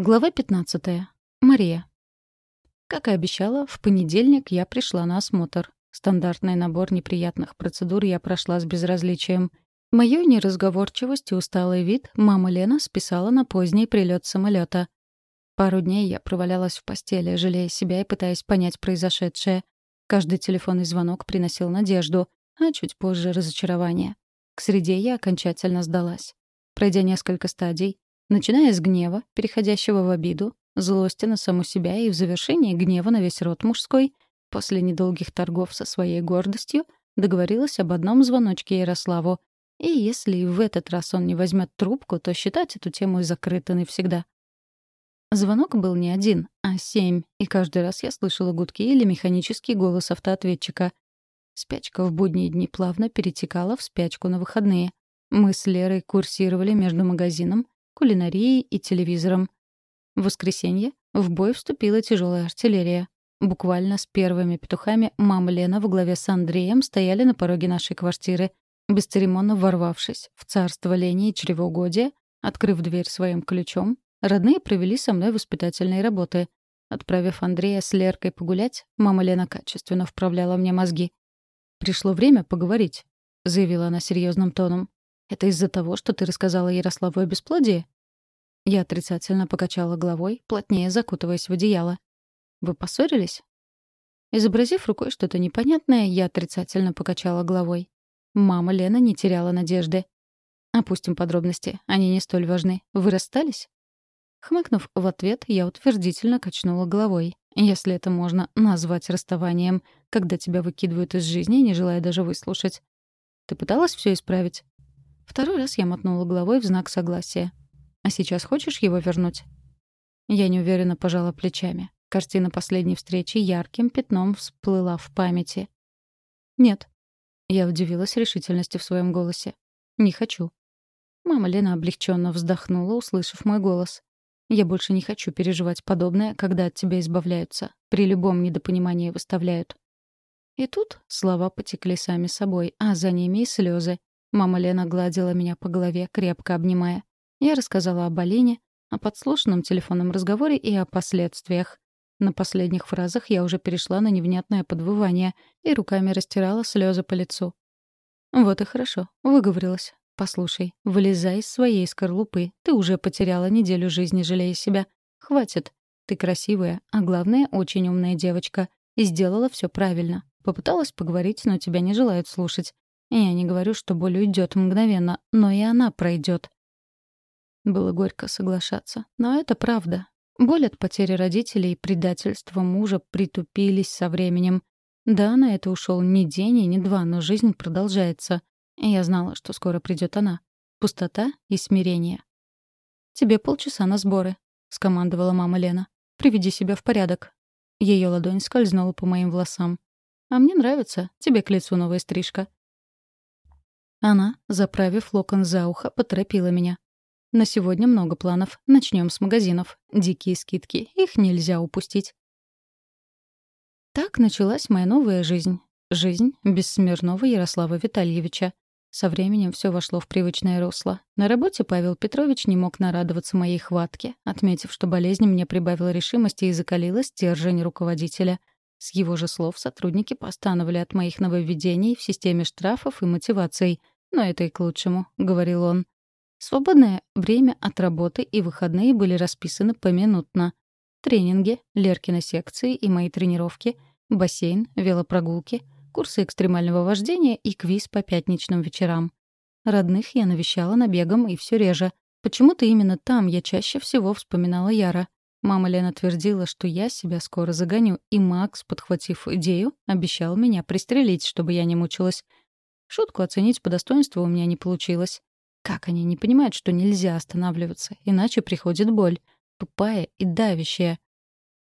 Глава 15. Мария. Как и обещала, в понедельник я пришла на осмотр. Стандартный набор неприятных процедур я прошла с безразличием. Мою неразговорчивость и усталый вид мама Лена списала на поздний прилет самолета. Пару дней я провалялась в постели, жалея себя и пытаясь понять произошедшее. Каждый телефонный звонок приносил надежду, а чуть позже — разочарование. К среде я окончательно сдалась. Пройдя несколько стадий, начиная с гнева, переходящего в обиду, злости на саму себя и в завершении гнева на весь род мужской, после недолгих торгов со своей гордостью, договорилась об одном звоночке Ярославу. И если в этот раз он не возьмет трубку, то считать эту тему закрытой навсегда. Звонок был не один, а семь, и каждый раз я слышала гудки или механический голос автоответчика. Спячка в будние дни плавно перетекала в спячку на выходные. Мы с Лерой курсировали между магазином, кулинарией и телевизором. В воскресенье в бой вступила тяжелая артиллерия. Буквально с первыми петухами мама Лена во главе с Андреем стояли на пороге нашей квартиры, бесцеремонно ворвавшись в царство лени и чревоугодия, открыв дверь своим ключом, родные провели со мной воспитательные работы. Отправив Андрея с Леркой погулять, мама Лена качественно вправляла мне мозги. «Пришло время поговорить», — заявила она серьезным тоном. Это из-за того, что ты рассказала Ярославу о бесплодии?» Я отрицательно покачала головой, плотнее закутываясь в одеяло. «Вы поссорились?» Изобразив рукой что-то непонятное, я отрицательно покачала головой. Мама Лена не теряла надежды. «Опустим подробности. Они не столь важны. Вы расстались?» Хмыкнув в ответ, я утвердительно качнула головой. Если это можно назвать расставанием, когда тебя выкидывают из жизни, не желая даже выслушать. «Ты пыталась все исправить?» Второй раз я мотнула головой в знак согласия. «А сейчас хочешь его вернуть?» Я неуверенно пожала плечами. Картина последней встречи ярким пятном всплыла в памяти. «Нет». Я удивилась решительности в своем голосе. «Не хочу». Мама Лена облегченно вздохнула, услышав мой голос. «Я больше не хочу переживать подобное, когда от тебя избавляются. При любом недопонимании выставляют». И тут слова потекли сами собой, а за ними и слезы. Мама Лена гладила меня по голове, крепко обнимая. Я рассказала об Алине, о подслушанном телефонном разговоре и о последствиях. На последних фразах я уже перешла на невнятное подвывание и руками растирала слезы по лицу. «Вот и хорошо, выговорилась. Послушай, вылезай из своей скорлупы. Ты уже потеряла неделю жизни, жалея себя. Хватит. Ты красивая, а главное, очень умная девочка. И сделала все правильно. Попыталась поговорить, но тебя не желают слушать. Я не говорю, что боль уйдет мгновенно, но и она пройдет. Было горько соглашаться, но это правда. Боль от потери родителей и предательства мужа притупились со временем. Да, на это ушел не день и не два, но жизнь продолжается. Я знала, что скоро придет она. Пустота и смирение. «Тебе полчаса на сборы», — скомандовала мама Лена. «Приведи себя в порядок». Ее ладонь скользнула по моим волосам. «А мне нравится. Тебе к лицу новая стрижка. Она, заправив локон за ухо, поторопила меня. «На сегодня много планов. Начнем с магазинов. Дикие скидки. Их нельзя упустить». Так началась моя новая жизнь. Жизнь без Ярослава Витальевича. Со временем все вошло в привычное русло. На работе Павел Петрович не мог нарадоваться моей хватке, отметив, что болезнь мне прибавила решимости и закалила стержень руководителя. С его же слов сотрудники постановили от моих нововведений в системе штрафов и мотиваций. Но это и к лучшему, — говорил он. Свободное время от работы и выходные были расписаны поминутно. Тренинги, Леркина секции и мои тренировки, бассейн, велопрогулки, курсы экстремального вождения и квиз по пятничным вечерам. Родных я навещала набегом и все реже. Почему-то именно там я чаще всего вспоминала Яра. Мама Лена твердила, что я себя скоро загоню, и Макс, подхватив идею, обещал меня пристрелить, чтобы я не мучилась. Шутку оценить по достоинству у меня не получилось. Как они не понимают, что нельзя останавливаться, иначе приходит боль, тупая и давящая.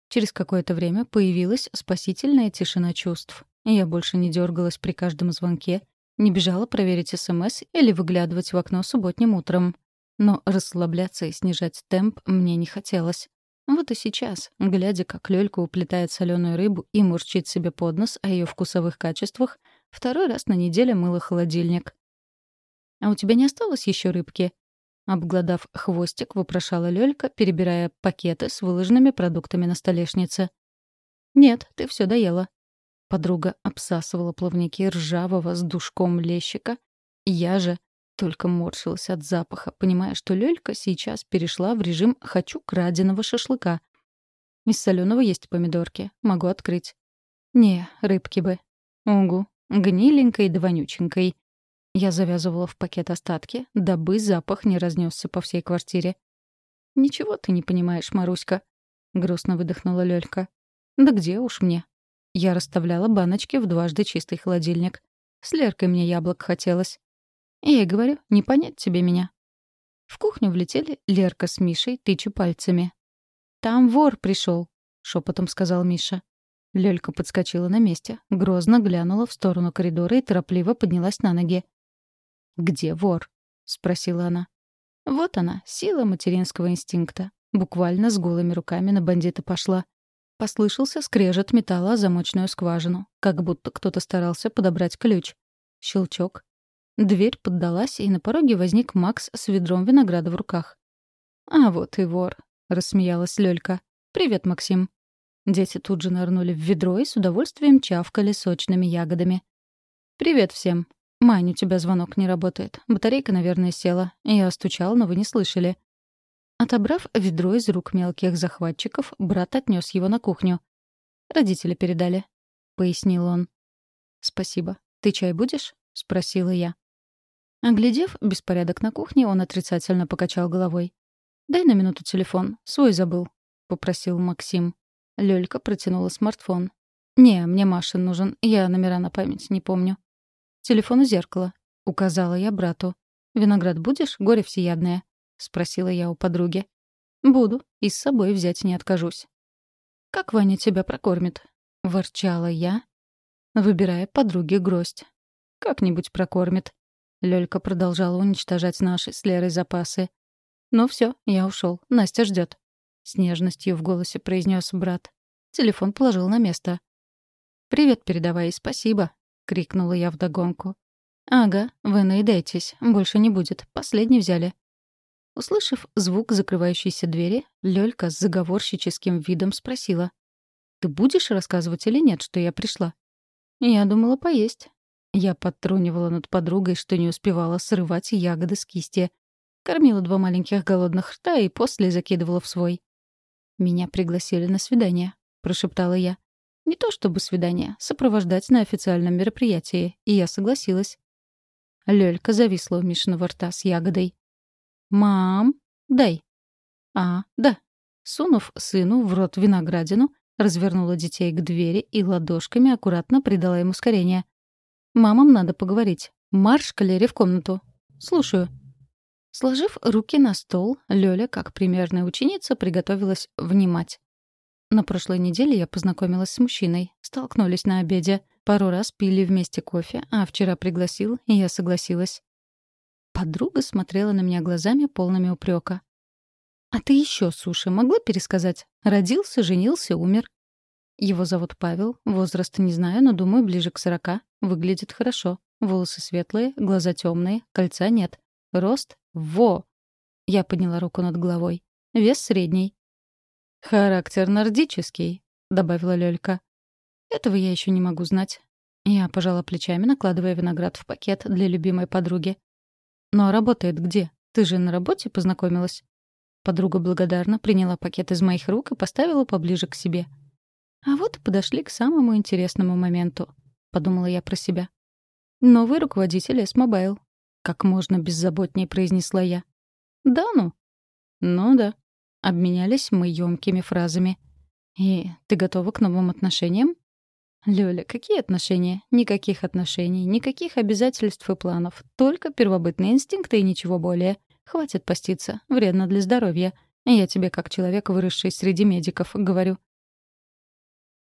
Через какое-то время появилась спасительная тишина чувств. Я больше не дергалась при каждом звонке, не бежала проверить СМС или выглядывать в окно субботним утром. Но расслабляться и снижать темп мне не хотелось. Вот и сейчас, глядя, как Лёлька уплетает соленую рыбу и мурчит себе под нос о ее вкусовых качествах, второй раз на неделе мыла холодильник. «А у тебя не осталось еще рыбки?» Обгладав хвостик, вопрошала Лёлька, перебирая пакеты с выложенными продуктами на столешнице. «Нет, ты все доела». Подруга обсасывала плавники ржавого с душком лещика. Я же только морщилась от запаха, понимая, что Лёлька сейчас перешла в режим «хочу краденого шашлыка». Из соленого есть помидорки. Могу открыть. Не, рыбки бы. Угу. Гниленькой да вонюченькой. Я завязывала в пакет остатки, дабы запах не разнесся по всей квартире. «Ничего ты не понимаешь, Маруська», — грустно выдохнула Лёлька. «Да где уж мне?» Я расставляла баночки в дважды чистый холодильник. С Леркой мне яблок хотелось. Я говорю, не понять тебе меня. В кухню влетели Лерка с Мишей, тычу пальцами. «Там вор пришел, шепотом сказал Миша. Лёлька подскочила на месте, грозно глянула в сторону коридора и торопливо поднялась на ноги. «Где вор?» — спросила она. Вот она, сила материнского инстинкта. Буквально с голыми руками на бандита пошла. Послышался скрежет металла о замочную скважину, как будто кто-то старался подобрать ключ. Щелчок, Дверь поддалась, и на пороге возник Макс с ведром винограда в руках. «А вот и вор», — рассмеялась Лёлька. «Привет, Максим». Дети тут же нырнули в ведро и с удовольствием чавкали сочными ягодами. «Привет всем. Мань, у тебя звонок не работает. Батарейка, наверное, села. Я стучал, но вы не слышали». Отобрав ведро из рук мелких захватчиков, брат отнес его на кухню. «Родители передали», — пояснил он. «Спасибо. Ты чай будешь?» — спросила я. Оглядев беспорядок на кухне, он отрицательно покачал головой. «Дай на минуту телефон. Свой забыл», — попросил Максим. Лёлька протянула смартфон. «Не, мне Машин нужен. Я номера на память не помню». «Телефон у зеркала», — указала я брату. «Виноград будешь? Горе всеядное?» — спросила я у подруги. «Буду. И с собой взять не откажусь». «Как Ваня тебя прокормит?» — ворчала я, выбирая подруге гроздь. «Как-нибудь прокормит», Лёлька продолжала уничтожать наши с Лерой запасы. «Ну все, я ушел. Настя ждет. С нежностью в голосе произнес брат. Телефон положил на место. «Привет передавай, спасибо», — крикнула я вдогонку. «Ага, вы наедаетесь. Больше не будет. Последний взяли». Услышав звук закрывающейся двери, Лёлька с заговорщическим видом спросила. «Ты будешь рассказывать или нет, что я пришла?» «Я думала поесть», я подтрунивала над подругой, что не успевала срывать ягоды с кисти. Кормила два маленьких голодных рта и после закидывала в свой. «Меня пригласили на свидание», — прошептала я. «Не то чтобы свидание, сопровождать на официальном мероприятии, и я согласилась». Лёлька зависла у Мишиного рта с ягодой. «Мам, дай». «А, да». Сунув сыну в рот виноградину, развернула детей к двери и ладошками аккуратно придала им ускорение. Мамам надо поговорить. Марш к Лере в комнату. Слушаю. Сложив руки на стол, Лёля, как примерная ученица, приготовилась внимать. На прошлой неделе я познакомилась с мужчиной. Столкнулись на обеде. Пару раз пили вместе кофе, а вчера пригласил, и я согласилась. Подруга смотрела на меня глазами, полными упрека. «А ты еще, Суши, могла пересказать? Родился, женился, умер. Его зовут Павел, возраст не знаю, но думаю, ближе к сорока. Выглядит хорошо. Волосы светлые, глаза темные, кольца нет. Рост — во! Я подняла руку над головой. Вес средний. «Характер нордический», — добавила Лёлька. «Этого я еще не могу знать». Я пожала плечами, накладывая виноград в пакет для любимой подруги. «Но работает где? Ты же на работе познакомилась?» Подруга благодарно приняла пакет из моих рук и поставила поближе к себе — а вот подошли к самому интересному моменту, подумала я про себя. Новый руководитель S-Mobile. Как можно беззаботнее произнесла я. Да ну? Ну да. Обменялись мы ёмкими фразами. И ты готова к новым отношениям? Лёля, какие отношения? Никаких отношений, никаких обязательств и планов. Только первобытные инстинкты и ничего более. Хватит поститься, вредно для здоровья. Я тебе, как человек, выросший среди медиков, говорю.